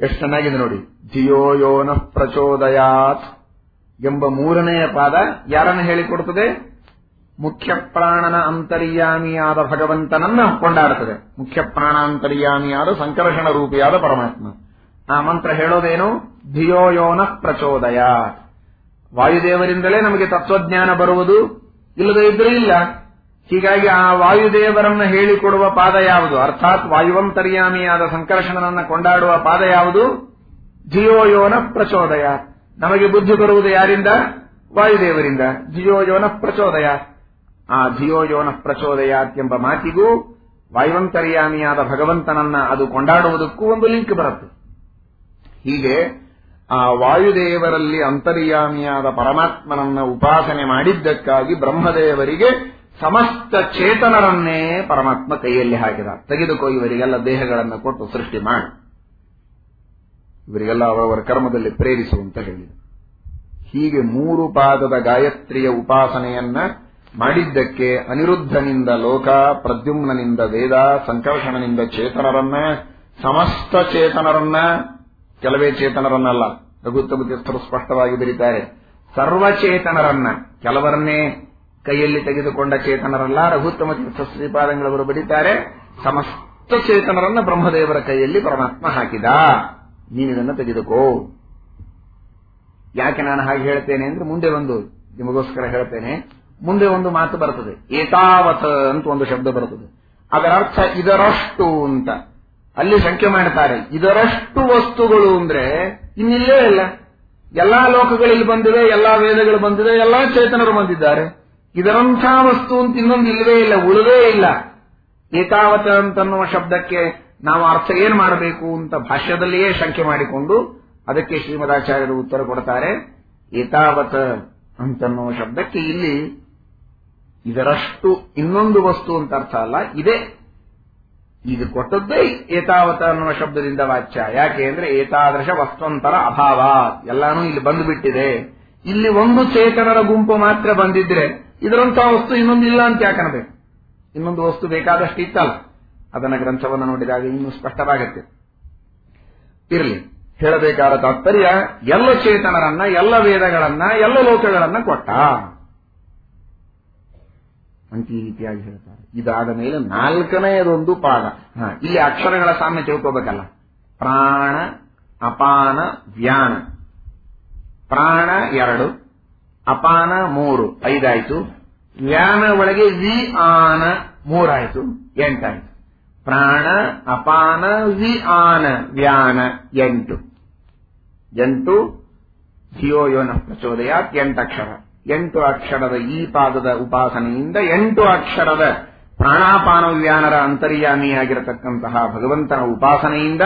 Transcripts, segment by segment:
ಎಷ್ಟು ಚೆನ್ನಾಗಿದೆ ನೋಡಿ. ಧಿಯೋ ಯೋನ ಪ್ರಚೋದಯಾತ್ ಎಂಬ ಮೂರನೆಯ ಪಾದ ಯಾರನ್ನು ಹೇಳಿಕೊಡುತ್ತದೆ ಮುಖ್ಯ ಪ್ರಾಣನ ಅಂತರ್ಯಾಮಿಯಾದ ಭಗವಂತನನ್ನ ಕೊಂಡಾಡುತ್ತದೆ. ಮುಖ್ಯ ಪ್ರಾಣಾಂತರ್ಯಾಮಿಯಾದ ಸಂಕರ್ಷಣ ರೂಪಿಯಾದ ಪರಮಾತ್ಮ. ಆ ಮಂತ್ರ ಹೇಳೋದೇನು? ಧಿಯೋ ಯೋನ ಪ್ರಚೋದಯ ವಾಯುದೇವರಿಂದಲೇ ನಮಗೆ ತತ್ವಜ್ಞಾನ ಬರುವುದು. ಇಲ್ಲದೇ ಇದ್ರೆ ಇಲ್ಲ. ಹೀಗಾಗಿ ಆ ವಾಯುದೇವರನ್ನ ಹೇಳಿಕೊಡುವ ಪಾದ ಯಾವುದು? ಅರ್ಥಾತ್ ವಾಯುವಂತರ್ಯಾಮಿಯಾದ ಸಂಕರ್ಷಣನನ್ನ ಕೊಂಡಾಡುವ ಪಾದ ಯಾವುದು? ಜಿಯೋಯೋನ ಪ್ರಚೋದಯ. ನಮಗೆ ಬುದ್ಧಿ ಬರುವುದು ಯಾರಿಂದ? ವಾಯುದೇವರಿಂದ. ಜಿಯೋಯೋನ ಪ್ರಚೋದಯ. ಆ ಜಿಯೋಯೋನ ಪ್ರಚೋದಯಾತ್ ಎಂಬ ಮಾತಿಗೂ ವಾಯುವಂತರ್ಯಾಮಿಯಾದ ಭಗವಂತನನ್ನ ಅದು ಕೊಂಡಾಡುವುದಕ್ಕೂ ಒಂದು ಲಿಂಕ್ ಬರುತ್ತೆ. ಹೀಗೆ ಆ ವಾಯುದೇವರಲ್ಲಿ ಅಂತರ್ಯಾಮಿಯಾದ ಪರಮಾತ್ಮನನ್ನ ಉಪಾಸನೆ ಮಾಡಿದ್ದಕ್ಕಾಗಿ ಬ್ರಹ್ಮದೇವರಿಗೆ ಸಮಸ್ತ ಚೇತನರನ್ನೇ ಪರಮಾತ್ಮ ಕೈಯಲ್ಲಿ ಹಾಕಿದ. ತೆಗೆದುಕೋ, ಇವರಿಗೆಲ್ಲ ದೇಹಗಳನ್ನು ಕೊಟ್ಟು ಸೃಷ್ಟಿ ಮಾಡಿ. ಇವರಿಗೆಲ್ಲ ಅವರವರ ಕರ್ಮದಲ್ಲಿ ಪ್ರೇರಿಸು ಅಂತ ಹೀಗೆ ಮೂರು ಪಾದದ ಗಾಯತ್ರಿಯ ಉಪಾಸನೆಯನ್ನ ಮಾಡಿದ್ದಕ್ಕೆ ಅನಿರುದ್ಧನಿಂದ ಲೋಕ, ಪ್ರದ್ಯುಮ್ನನಿಂದ ವೇದ, ಸಂಕರ್ಷಣನಿಂದ ಚೇತನರನ್ನ, ಸಮಸ್ತ ಚೇತನರನ್ನ, ಕೆಲವೇ ಚೇತನರನ್ನಲ್ಲ, ರಘುತ್ತಮತೀರ್ಥರು ಸ್ಪಷ್ಟವಾಗಿ ಬರೀತಾರೆ. ಸರ್ವಚೇತನರನ್ನ, ಕೆಲವರನ್ನೇ ಕೈಯಲ್ಲಿ ತೆಗೆದುಕೊಂಡ ಚೇತನರಲ್ಲ, ರಘುತ್ತಮ ತೀರ್ಥ ಶ್ರೀಪಾದಂಗಳವರು ಬರೀತಾರೆ ಸಮಸ್ತ ಚೇತನರನ್ನ ಬ್ರಹ್ಮದೇವರ ಕೈಯಲ್ಲಿ ಪರಮಾತ್ಮ ಹಾಕಿದ. ನೀನಿದನ್ನು ತೆಗೆದುಕೋ. ಯಾಕೆ ನಾನು ಹಾಗೆ ಹೇಳ್ತೇನೆ ಅಂದ್ರೆ ಮುಂದೆ ಒಂದು, ನಿಮಗೋಸ್ಕರ ಹೇಳ್ತೇನೆ, ಮುಂದೆ ಒಂದು ಮಾತು ಬರ್ತದೆ. ಏತಾವತ ಅಂತ ಒಂದು ಶಬ್ದ ಬರುತ್ತದೆ ಅದರ ಅರ್ಥ ಇದರಷ್ಟು ಅಂತ. ಅಲ್ಲಿ ಶಂಕೆ ಮಾಡ್ತಾರೆ. ಇದರಷ್ಟು ವಸ್ತುಗಳು ಅಂದ್ರೆ ಇನ್ನಿಲ್ಲೇ ಇಲ್ಲ. ಎಲ್ಲಾ ಲೋಕಗಳಲ್ಲಿ ಬಂದಿವೆ ಎಲ್ಲಾ ವೇದಗಳು ಬಂದಿವೆ ಎಲ್ಲಾ ಚೇತನರು ಬಂದಿದ್ದಾರೆ. ಇದರಂಥ ವಸ್ತು ಅಂತ ಇನ್ನೊಂದು ಇಲ್ಲವೇ ಇಲ್ಲ, ಉಳಿದೇ ಇಲ್ಲ. ಏತಾವತ ಅಂತನ್ನುವ ಶಬ್ದಕ್ಕೆ ನಾವು ಅರ್ಥ ಏನ್ ಮಾಡಬೇಕು ಅಂತ ಭಾಷ್ಯದಲ್ಲಿಯೇ ಶಂಕೆ ಮಾಡಿಕೊಂಡು ಅದಕ್ಕೆ ಶ್ರೀಮದಾಚಾರ್ಯರು ಉತ್ತರ ಕೊಡ್ತಾರೆ. ಏತಾವತ ಅಂತನ್ನುವ ಶಬ್ದಕ್ಕೆ ಇಲ್ಲಿ ಇದರಷ್ಟು ಇನ್ನೊಂದು ವಸ್ತು ಅಂತ ಅರ್ಥ ಅಲ್ಲ, ಇದೆ. ಇದು ಕೊಟ್ಟದ್ದೇ ಏತಾವತ ಅನ್ನುವ ಶಬ್ದದಿಂದ ವಾಚ್ಯ. ಯಾಕೆ ಅಂದ್ರೆ ಏತಾದೃಶ ವಸ್ತುವಂತರ ಅಭಾವ. ಎಲ್ಲಾನು ಇಲ್ಲಿ ಬಂದುಬಿಟ್ಟಿದೆ. ಇಲ್ಲಿ ಒಂದು ಚೇತನರ ಗುಂಪು ಮಾತ್ರ ಬಂದಿದ್ರೆ ಇದರಂತಹ ವಸ್ತು ಇನ್ನೊಂದಿಲ್ಲ ಅಂತ ಯಾಕನಬೇಕು ಇನ್ನೊಂದು ವಸ್ತು ಬೇಕಾದಷ್ಟು ಇತ್ತಲ್ಲ. ಅದನ್ನ ಗ್ರಂಥವನ್ನು ನೋಡಿದಾಗ ಇನ್ನೂ ಸ್ಪಷ್ಟವಾಗುತ್ತೆ. ಇರಲಿ. ಹೇಳಬೇಕಾದ ತಾತ್ಪರ್ಯ, ಎಲ್ಲ ಚೇತನರನ್ನ, ಎಲ್ಲ ವೇದಗಳನ್ನ, ಎಲ್ಲ ಲೋಕಗಳನ್ನ ಕೊಟ್ಟ. ಅಂತ ರೀತಿಯಾಗಿ ಹೇಳ್ತಾರೆ. ಇದಾದ ಮೇಲೆ ನಾಲ್ಕನೆಯದೊಂದು ಪಾದ. ಇಲ್ಲಿ ಅಕ್ಷರಗಳ ಸಾಮ್ಯ ತಿಳ್ಕೋಬೇಕಲ್ಲ ಪ್ರಾಣ, ಅಪಾನ, ವ್ಯಾನ. ಪ್ರಾಣ ಎರಡು ಅಪಾನ ಮೂರು, ಐದಾಯ್ತು. ವ್ಯಾನ ಒಳಗೆ ವಿ ಆನ ಮೂರಾಯ್ತು, ಎಂಟಾಯ್ತು. ಪ್ರಾಣ, ಅಪಾನ, ವಿ ಆನ ವ್ಯಾನ ಎಂಟು. ಎಂಟು, ಜಿಯೋ ಯೋನ ಪ್ರಚೋದಯಾತ್ ಎಂಟಕ್ಷರ ಎಂಟು ಅಕ್ಷರದ ಈ ಪಾದದ ಉಪಾಸನೆಯಿಂದ ಎಂಟು ಅಕ್ಷರದ ಪ್ರಾಣಾಪಾನ ವ್ಯಾನರ ಅಂತರ್ಯಾಮಿಯಾಗಿರತಕ್ಕಂತಹ ಭಗವಂತನ ಉಪಾಸನೆಯಿಂದ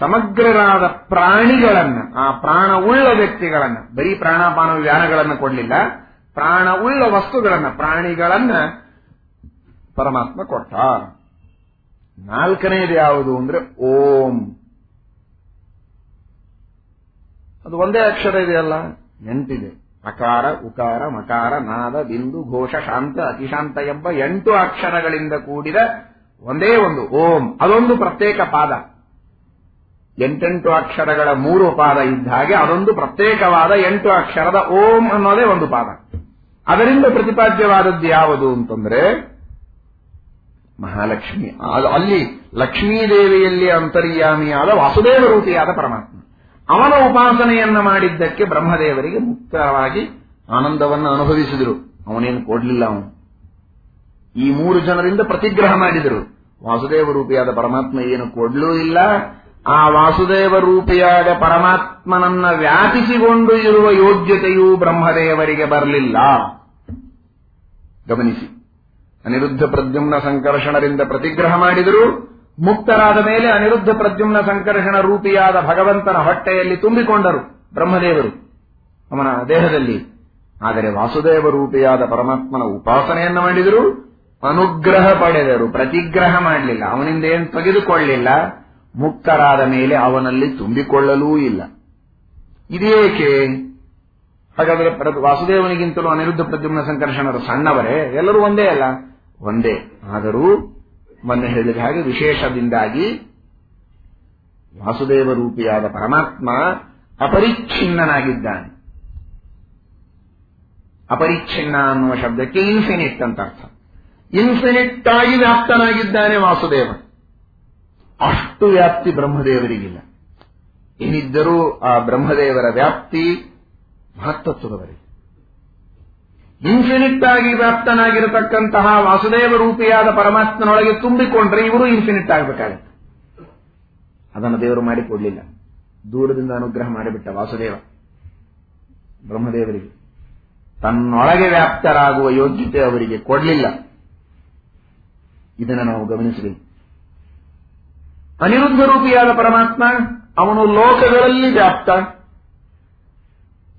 ಸಮಗ್ರರಾದ ಪ್ರಾಣಿಗಳನ್ನ, ಆ ಪ್ರಾಣ ಉಳ್ಳ ವ್ಯಕ್ತಿಗಳನ್ನ, ಬರೀ ಪ್ರಾಣಾಪಾನ ವ್ಯಾನಗಳನ್ನು ಕೊಡಲಿಲ್ಲ ಪ್ರಾಣ ಉಳ್ಳ ವಸ್ತುಗಳನ್ನ, ಪ್ರಾಣಿಗಳನ್ನ ಪರಮಾತ್ಮ ಕೊಟ್ಟ ನಾಲ್ಕನೇದು ಯಾವುದು ಅಂದ್ರೆ ಓಂ. ಅದು ಒಂದೇ ಅಕ್ಷರ ಇದೆಯಲ್ಲ? ಎಂಟಿದೆ. ಅಕಾರ, ಉಕಾರ, ಮಕಾರ, ನಾದ, ಬಿಂದು, ಘೋಷ, ಶಾಂತ, ಅತಿಶಾಂತ ಎಂಬ ಎಂಟು ಅಕ್ಷರಗಳಿಂದ ಕೂಡಿದ ಒಂದೇ ಒಂದು ಓಂ. ಅದೊಂದು ಪ್ರತ್ಯೇಕ ಪಾದ. ಎಂಟೆಂಟು ಅಕ್ಷರಗಳ ಮೂರು ಪಾದ ಇದ್ದ ಹಾಗೆ ಅದೊಂದು ಪ್ರತ್ಯೇಕವಾದ ಎಂಟು ಅಕ್ಷರದ ಓಂ ಅನ್ನೋದೇ ಒಂದು ಪಾದ. ಅದರಿಂದ ಪ್ರತಿಪಾದ್ಯವಾದದ್ದು ಯಾವುದು ಅಂತಂದ್ರೆ, ಮಹಾಲಕ್ಷ್ಮಿ. ಅಲ್ಲಿ ಲಕ್ಷ್ಮೀದೇವಿಯಲ್ಲಿ ಅಂತರ್ಯಾಮಿಯಾದ ವಾಸುದೇವ ರೂಪಿಯಾದ ಪರಮಾತ್ಮ. ಅವನ ಉಪಾಸನೆಯನ್ನ ಮಾಡಿದ್ದಕ್ಕೆ ಬ್ರಹ್ಮದೇವರಿಗೆ ಮುಕ್ತವಾಗಿ ಆನಂದವನ್ನು ಅನುಭವಿಸಿದರು. ಅವನೇನು ಕೊಡ್ಲಿಲ್ಲ ಅವನು. ಈ ಮೂರು ಜನರಿಂದ ಪ್ರತಿಗ್ರಹ ಮಾಡಿದರು. ವಾಸುದೇವ ರೂಪಿಯಾದ ಪರಮಾತ್ಮ ಏನು ಕೊಡ್ಲೂ ಇಲ್ಲ ಆ ವಾಸುದೇವ ರೂಪಿಯಾದ ಪರಮಾತ್ಮನನ್ನ ವ್ಯಾಪಿಸಿಕೊಂಡು ಇರುವ ಯೋಗ್ಯತೆಯೂ ಬ್ರಹ್ಮದೇವರಿಗೆ ಬರಲಿಲ್ಲ. ಗಮನಿಸಿ. ಅನಿರುದ್ಧ ಪ್ರದ್ಯುಮ್ನ ಸಂಕರ್ಷಣರಿಂದ ಪ್ರತಿಗ್ರಹ ಮಾಡಿದರು ಮುಕ್ತರಾದ ಮೇಲೆ ಅನಿರುದ್ಧ ಪ್ರದ್ಯುಮ್ನ ಸಂಕರ್ಷಣ ರೂಪಿಯಾದ ಭಗವಂತನ ಹೊಟ್ಟೆಯಲ್ಲಿ ತುಂಬಿಕೊಂಡರು ಬ್ರಹ್ಮದೇವರು ಅವನ ದೇಹದಲ್ಲಿ. ಆದರೆ ವಾಸುದೇವ ರೂಪಿಯಾದ ಪರಮಾತ್ಮನ ಉಪಾಸನೆಯನ್ನ ಮಾಡಿದರು ಅನುಗ್ರಹ ಪಡೆದರು, ಪ್ರತಿಗ್ರಹ ಮಾಡಲಿಲ್ಲ, ಅವನಿಂದ ಏನು ತೆಗೆದುಕೊಳ್ಳಲಿಲ್ಲ? ಮುಕ್ತರಾದ ಮೇಲೆ ಅವನಲ್ಲಿ ತುಂಬಿಕೊಳ್ಳಲೂ ಇಲ್ಲ. ಇದೇಕೆ? ಹಾಗಾದರೆ ವಾಸುದೇವನಿಗಿಂತಲೂ ಅನಿರುದ್ಧ ಪ್ರದ್ಯುಮ್ನ ಸಂಕರ್ಷಣರು ಸಣ್ಣವರೇ? ಎಲ್ಲರೂ ಒಂದೇ ಅಲ್ಲ? ಒಂದೇ. ಆದರೂ ಮೊನ್ನೆ ಹೇಳಿದ ಹಾಗೆ ವಿಶೇಷದಿಂದಾಗಿ ವಾಸುದೇವ ರೂಪಿಯಾದ ಪರಮಾತ್ಮ ಅಪರಿಚ್ಛಿನ್ನನಾಗಿದ್ದಾನೆ. ಅಪರಿಚ್ಛಿನ್ನ ಅನ್ನುವ ಶಬ್ದಕ್ಕೆ ಇನ್ಫಿನಿಟ್ ಅಂತ ಅರ್ಥ. ಇನ್ಫಿನಿಟ್ ಆಗಿ ವ್ಯಾಪ್ತನಾಗಿದ್ದಾನೆ ವಾಸುದೇವ. ಅಷ್ಟು ವ್ಯಾಪ್ತಿ ಬ್ರಹ್ಮದೇವರಿಗಿಲ್ಲ. ಏನಿದ್ದರೂ ಆ ಬ್ರಹ್ಮದೇವರ ವ್ಯಾಪ್ತಿ ಮಹತ್ತತ್ವದವರಿಗೆ ಇನ್ಫಿನಿಟ್ ಆಗಿ ವ್ಯಾಪ್ತನಾಗಿರತಕ್ಕಂತಹ ವಾಸುದೇವ ರೂಪಿಯಾದ ಪರಮಾತ್ಮನೊಳಗೆ ತುಂಬಿಕೊಂಡ್ರೆ ಇವರು ಇನ್ಫಿನಿಟ್ ಆಗಬೇಕಾಗುತ್ತೆ. ಅದನ್ನು ದೇವರು ಮಾಡಿಕೊಡ್ಲಿಲ್ಲ. ದೂರದಿಂದ ಅನುಗ್ರಹ ಮಾಡಿಬಿಟ್ಟ ವಾಸುದೇವ ಬ್ರಹ್ಮದೇವರಿಗೆ. ತನ್ನೊಳಗೆ ವ್ಯಾಪ್ತರಾಗುವ ಯೋಗ್ಯತೆ ಅವರಿಗೆ ಕೊಡಲಿಲ್ಲ. ಇದನ್ನು ನಾವು ಗಮನಿಸಬೇಕು. ಅನಿರುದ್ಧ ರೂಪಿಯಾದ ಪರಮಾತ್ಮ, ಅವನು ಲೋಕಗಳಲ್ಲಿ ವ್ಯಾಪ್ತ.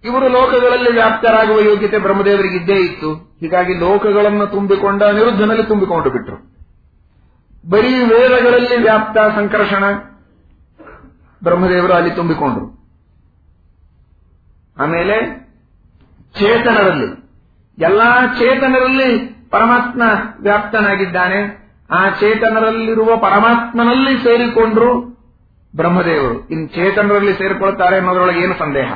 ಇವರು ಲೋಕಗಳಲ್ಲಿ ವ್ಯಾಪ್ತರಾಗುವ ಯೋಗ್ಯತೆ ಬ್ರಹ್ಮದೇವರಿಗಿದ್ದೇ ಇತ್ತು. ಹೀಗಾಗಿ ಲೋಕಗಳನ್ನು ತುಂಬಿಕೊಂಡ ಅನಿರುದ್ಧನಲ್ಲಿ ತುಂಬಿಕೊಂಡು ಬಿಟ್ರು. ಬರೀ ವೇದಗಳಲ್ಲಿ ವ್ಯಾಪ್ತ ಸಂಕರ್ಷಣ ಬ್ರಹ್ಮದೇವರು ಅಲ್ಲಿ ತುಂಬಿಕೊಂಡ್ರು. ಆಮೇಲೆ ಚೇತನರಲ್ಲಿ, ಎಲ್ಲಾ ಚೇತನರಲ್ಲಿ ಪರಮಾತ್ಮ ವ್ಯಾಪ್ತನಾಗಿದ್ದಾನೆ. ಆ ಚೇತನರಲ್ಲಿರುವ ಪರಮಾತ್ಮನಲ್ಲಿ ಸೇರಿಕೊಂಡ್ರು ಬ್ರಹ್ಮದೇವರು. ಇನ್ ಚೇತನರಲ್ಲಿ ಸೇರಿಕೊಳ್ತಾರೆ ಅನ್ನೋದ್ರೊಳಗೆ ಏನು ಸಂದೇಹ?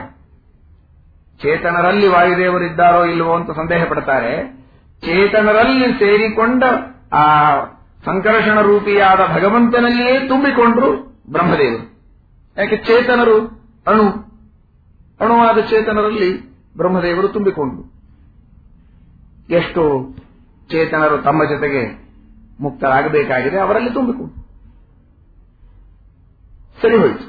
ಚೇತನರಲ್ಲಿ ವಾಯುದೇವರಿದ್ದಾರೋ ಇಲ್ಲವೋ ಅಂತ ಸಂದೇಹ ಪಡ್ತಾರೆ. ಚೇತನರಲ್ಲಿ ಸೇರಿಕೊಂಡ ಆ ಸಂಕರ್ಷಣ ರೂಪಿಯಾದ ಭಗವಂತನಲ್ಲಿಯೇ ತುಂಬಿಕೊಂಡ್ರು ಬ್ರಹ್ಮದೇವರು. ಯಾಕೆ? ಚೇತನರು, ಅಣು. ಅಣುವಾದ ಚೇತನರಲ್ಲಿ ಬ್ರಹ್ಮದೇವರು ತುಂಬಿಕೊಂಡ್ರು. ಎಷ್ಟು ಚೇತನರು ತಮ್ಮ ಜೊತೆಗೆ ಮುಕ್ತರಾಗಬೇಕಾಗಿದೆ, ಅವರಲ್ಲಿ ತುಂಬಿಕೊಂಡು. ಸರಿ ಹೋಯಿತು.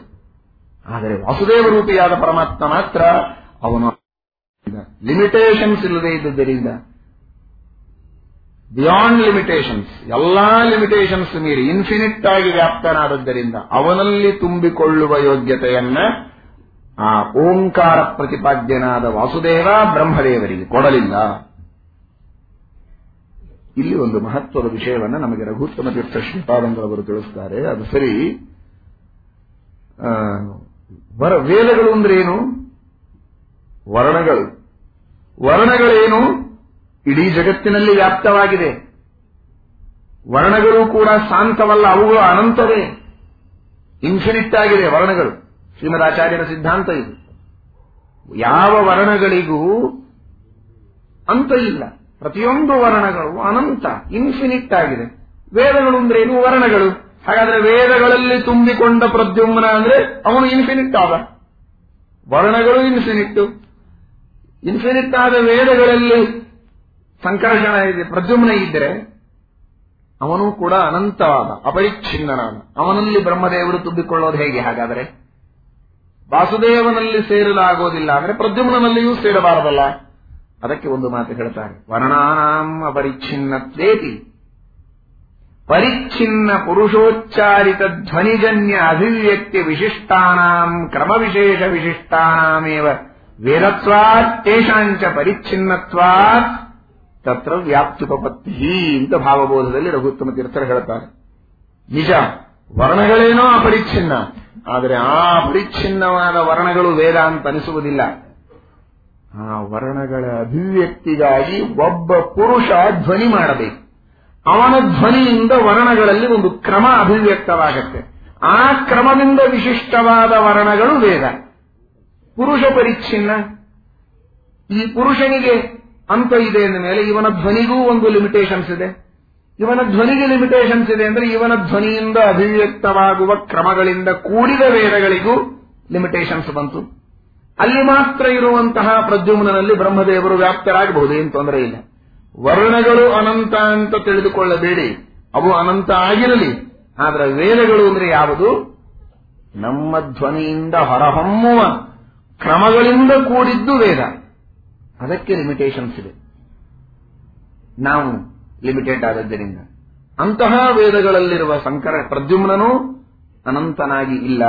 ಆದರೆ ವಾಸುದೇವ ರೂಪಿಯಾದ ಪರಮಾತ್ಮ ಮಾತ್ರ ಅವನು ಲಿಮಿಟೇಷನ್ಸ್ ಇಲ್ಲದೆ ಇದ್ದುದರಿಂದ ಬಿಯಾಂಡ್ ಲಿಮಿಟೇಷನ್ಸ್, ಎಲ್ಲಾ ಲಿಮಿಟೇಷನ್ಸ್ ಮೀರಿ ಇನ್ಫಿನಿಟ್ ಆಗಿ ವ್ಯಾಪ್ತನಾದದ್ದರಿಂದ ಅವನಲ್ಲಿ ತುಂಬಿಕೊಳ್ಳುವ ಯೋಗ್ಯತೆಯನ್ನ ಆ ಓಂಕಾರ ಪ್ರತಿಪಾದ್ಯನಾದ ವಾಸುದೇವ ಬ್ರಹ್ಮದೇವರಿಗೆ ಕೊಡಲಿಲ್ಲ. ಇಲ್ಲಿ ಒಂದು ಮಹತ್ವದ ವಿಷಯವನ್ನು ನಮಗೆ ರಘುತ್ತಮ ತೀರ್ಥ ಶ್ರೀಪಾದಂಗಳವರು ತಿಳಿಸ್ತಾರೆ. ಅದು ಸರಿ. ವರ ವೇದಗಳು ಅಂದ್ರೇನು ವರ್ಣಗಳು. ವರ್ಣಗಳೇನು? ಇಡೀ ಜಗತ್ತಿನಲ್ಲಿ ವ್ಯಾಪ್ತವಾಗಿದೆ. ವರ್ಣಗಳು ಕೂಡ ಶಾಂತವಲ್ಲ, ಅವುಗಳು ಅನಂತವೇ. ಇನ್ಫಿನಿಟ್ ಆಗಿದೆ ವರ್ಣಗಳು. ಶ್ರೀಮದಾಚಾರ್ಯರ ಸಿದ್ಧಾಂತ ಇದು. ಯಾವ ವರ್ಣಗಳಿಗೂ ಅಂತ ಇಲ್ಲ. ಪ್ರತಿಯೊಂದು ವರ್ಣಗಳು ಅನಂತ ಇನ್ಫಿನಿಟ್ ಆಗಿದೆ. ವೇದಗಳು ಅಂದ್ರೆ ಏನು? ವರ್ಣಗಳು. ಹಾಗಾದ್ರೆ ವೇದಗಳಲ್ಲಿ ತುಂಬಿಕೊಂಡ ಪ್ರದ್ಯುಮ್ನ ಅಂದ್ರೆ ಅವನು ಇನ್ಫಿನಿಟ್ ಆದ. ವರ್ಣಗಳು ಇನ್ಫಿನಿಟ್ ಇನ್ಫಿನಿಟ್ ಆದ ವೇದಗಳಲ್ಲಿ ಸಂಕರ್ಷಣ ಇದೆ, ಪ್ರದ್ಯುಮ್ನ ಇದ್ದರೆ ಅವನು ಕೂಡ ಅನಂತವಾದ, ಅಪರಿಚ್ಛಿನ್ನನಾದ. ಅವನಲ್ಲಿ ಬ್ರಹ್ಮದೇವರು ತುಂಬಿಕೊಳ್ಳೋದು ಹೇಗೆ ಹಾಗಾದರೆ? ವಾಸುದೇವನಲ್ಲಿ ಸೇರಲಾಗೋದಿಲ್ಲ ಅಂದ್ರೆ ಪ್ರದ್ಯುಮ್ನಲ್ಲಿಯೂ ಸೇರಬಾರದಲ್ಲ. ಅದಕ್ಕೆ ಒಂದು ಮಾತು ಹೇಳ್ತಾರೆ. ವರ್ಣಾನಾಂ ಅಪರಿಚ್ಛಿನ್ನತ್ವೇತಿ. ಪರಿಚ್ಛಿನ್ನ ಪುರುಷೋಚ್ಚಾರಿತ ಧ್ವನಿಜನ್ಯ ಅಭಿವ್ಯಕ್ತಿ ವಿಶಿಷ್ಟಾನಾಂ, ಕ್ರಮವಿಶೇಷ ವಿಶಿಷ್ಟಾನಾಮೇವ ವೇದತ್ವಾತ್, ತೇಷಾಂಚ ಪರಿಚ್ಛಿನ್ನತ್ವಾತ್, ತತ್ರ ವ್ಯಾಪ್ತ್ಯುಪಪತ್ತಿ ಅಂತ ಭಾವಬೋಧದಲ್ಲಿ ರಘುತ್ತಮ ತೀರ್ಥರು ಹೇಳ್ತಾರೆ. ನಿಜ, ವರ್ಣಗಳೇನೋ ಅಪರಿಚ್ಛಿನ್ನ, ಆದರೆ ಆ ಅಪರಿಚ್ಛಿನ್ನವಾದ ವರ್ಣಗಳು ವೇದ ಅಂತ ಅನಿಸುವುದಿಲ್ಲ. ಆ ವರ್ಣಗಳ ಅಭಿವ್ಯಕ್ತಿಗಾಗಿ ಒಬ್ಬ ಪುರುಷ ಧ್ವನಿ ಮಾಡಬೇಕು. ಅವನ ಧ್ವನಿಯಿಂದ ವರ್ಣಗಳಲ್ಲಿ ಒಂದು ಕ್ರಮ ಅಭಿವ್ಯಕ್ತವಾಗತ್ತೆ. ಆ ಕ್ರಮದಿಂದ ವಿಶಿಷ್ಟವಾದ ವರ್ಣಗಳು ವೇದ. ಪುರುಷ ಪರಿಚ್ಛಿನ್ನ. ಈ ಪುರುಷನಿಗೆ ಅಂತ ಇದೆ ಅಂದ ಮೇಲೆ ಇವನ ಧ್ವನಿಗೂ ಒಂದು ಲಿಮಿಟೇಷನ್ಸ್ ಇದೆ. ಇವನ ಧ್ವನಿಗೆ ಲಿಮಿಟೇಷನ್ಸ್ ಇದೆ ಅಂದ್ರೆ ಇವನ ಧ್ವನಿಯಿಂದ ಅಭಿವ್ಯಕ್ತವಾಗುವ ಕ್ರಮಗಳಿಂದ ಕೂಡಿದ ವೇದಗಳಿಗೂ ಲಿಮಿಟೇಷನ್ಸ್ ಬಂತು. ಅಲ್ಲಿ ಮಾತ್ರ ಇರುವಂತಹ ಪ್ರದ್ಯುಮ್ನಲ್ಲಿ ಬ್ರಹ್ಮದೇವರು ವ್ಯಾಪ್ತರಾಗಬಹುದು, ಏನು ತೊಂದರೆ ಇಲ್ಲ. ವರ್ಣಗಳು ಅನಂತ ಅಂತ ತಿಳಿದುಕೊಳ್ಳಬೇಡಿ. ಅವು ಅನಂತ ಆಗಿರಲಿ, ಆದರೆ ವೇದಗಳು ಅಂದ್ರೆ ಯಾವುದು? ನಮ್ಮ ಧ್ವನಿಯಿಂದ ಹೊರಹೊಮ್ಮುವ ಕ್ರಮಗಳಿಂದ ಕೂಡಿದ್ದು ವೇದ. ಅದಕ್ಕೆ ಲಿಮಿಟೇಷನ್ಸ್ ಇದೆ. ನಾವು ಲಿಮಿಟೆಡ್ ಆದದ್ದರಿಂದ. ಅಂತಹ ವೇದಗಳಲ್ಲಿರುವ ಸಂಕರ ಪ್ರದ್ಯುಮ್ನನು ಅನಂತನಾಗಿ ಇಲ್ಲ.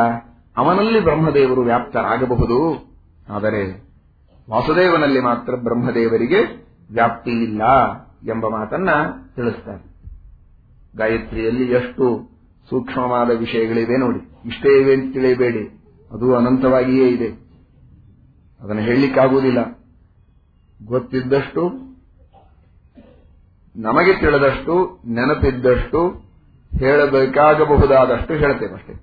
ಅವನಲ್ಲಿ ಬ್ರಹ್ಮದೇವರು ವ್ಯಾಪ್ತರಾಗಬಹುದು. ಆದರೆ ವಾಸುದೇವನಲ್ಲಿ ಮಾತ್ರ ಬ್ರಹ್ಮದೇವರಿಗೆ ವ್ಯಾಪ್ತಿ ಇಲ್ಲ ಎಂಬ ಮಾತನ್ನ ತಿಳಿಸ್ತಾರೆ. ಗಾಯತ್ರಿಯಲ್ಲಿ ಎಷ್ಟು ಸೂಕ್ಷ್ಮವಾದ ವಿಷಯಗಳಿವೆ ನೋಡಿ. ಇಷ್ಟೇ ಇವೆ ಅಂತ ತಿಳಿಯಬೇಡಿ. ಅದು ಅನಂತವಾಗಿಯೇ ಇದೆ. ಅದನ್ನು ಹೇಳಲಿಕ್ಕಾಗುವುದಿಲ್ಲ. ಗೊತ್ತಿದ್ದಷ್ಟು, ನಮಗೆ ತಿಳಿದಷ್ಟು, ನೆನಪಿದ್ದಷ್ಟು, ಹೇಳಬೇಕಾಗಬಹುದಾದಷ್ಟು ಹೇಳ್ತೇವೆ ಅಷ್ಟೇ.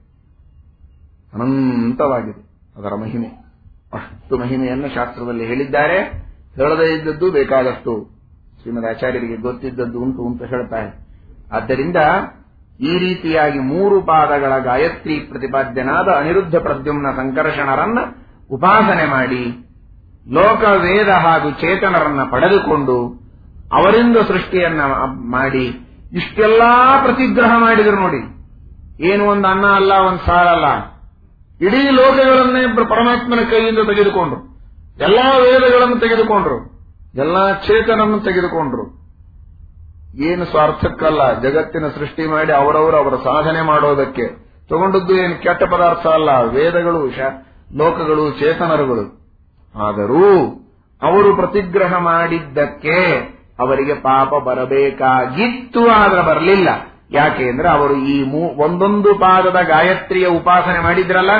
ಅನಂತವಾಗಿದೆ. ಅದರ ಮಹಿಮೆ. ಅಷ್ಟು ಮಹಿಮೆಯನ್ನು ಶಾಸ್ತ್ರದಲ್ಲಿ ಹೇಳಿದ್ದಾರೆ. ಹೇಳದೇ ಇದ್ದದ್ದು ಬೇಕಾದಷ್ಟು. ಶ್ರೀಮದ್ ಆಚಾರ್ಯರಿಗೆ ಗೊತ್ತಿದ್ದದ್ದು ಉಂಟು ಅಂತ ಹೇಳ್ತಾರೆ. ಆದ್ದರಿಂದ ಈ ರೀತಿಯಾಗಿ ಮೂರು ಪಾದಗಳ ಗಾಯತ್ರಿ ಪ್ರತಿಪಾದ್ಯನಾದ ಅನಿರುದ್ಧ ಪ್ರದ್ಯುಮ್ನ ಸಂಕರ್ಷಣರನ್ನ ಉಪಾಸನೆ ಮಾಡಿ, ಲೋಕ, ವೇದ ಹಾಗೂ ಚೇತನರನ್ನ ಪಡೆದುಕೊಂಡು, ಅವರಿಂದ ಸೃಷ್ಟಿಯನ್ನ ಮಾಡಿ, ಇಷ್ಟೆಲ್ಲಾ ಪ್ರತಿಗ್ರಹ ಮಾಡಿದ್ರು ನೋಡಿ. ಏನು ಒಂದು ಅನ್ನ ಅಲ್ಲ, ಒಂದು ಸಾರಲ್ಲ. ಇಡೀ ಲೋಕಗಳನ್ನೇ ಪರಮಾತ್ಮನ ಕೈಯಿಂದ ತೆಗೆದುಕೊಂಡ್ರು. ಎಲ್ಲಾ ವೇದಗಳನ್ನು ತೆಗೆದುಕೊಂಡ್ರು. ಎಲ್ಲಾ ಚೇತನನ್ನು ತೆಗೆದುಕೊಂಡ್ರು. ಏನು ಸ್ವಾರ್ಥಕ್ಕಲ್ಲ. ಜಗತ್ತಿನ ಸೃಷ್ಟಿ ಮಾಡಿ ಅವರವರು ಅವರ ಸಾಧನೆ ಮಾಡೋದಕ್ಕೆ. ತಗೊಂಡದ್ದು ಏನು ಕೆಟ್ಟ ಪದಾರ್ಥ ಅಲ್ಲ. ವೇದಗಳು ಲೋಕಗಳು, ಚೇತನರುಗಳು. ಆದರೂ ಅವರು ಪ್ರತಿಗ್ರಹ ಮಾಡಿದ್ದಕ್ಕೆ ಅವರಿಗೆ ಪಾಪ ಬರಬೇಕಾಗಿತ್ತು, ಆದರೆ ಬರಲಿಲ್ಲ. ಯಾಕೆ ಅಂದ್ರೆ ಅವರು ಈ ಒಂದೊಂದು ಪಾದದ ಗಾಯತ್ರಿಯ ಉಪಾಸನೆ ಮಾಡಿದ್ರಲ್ಲ?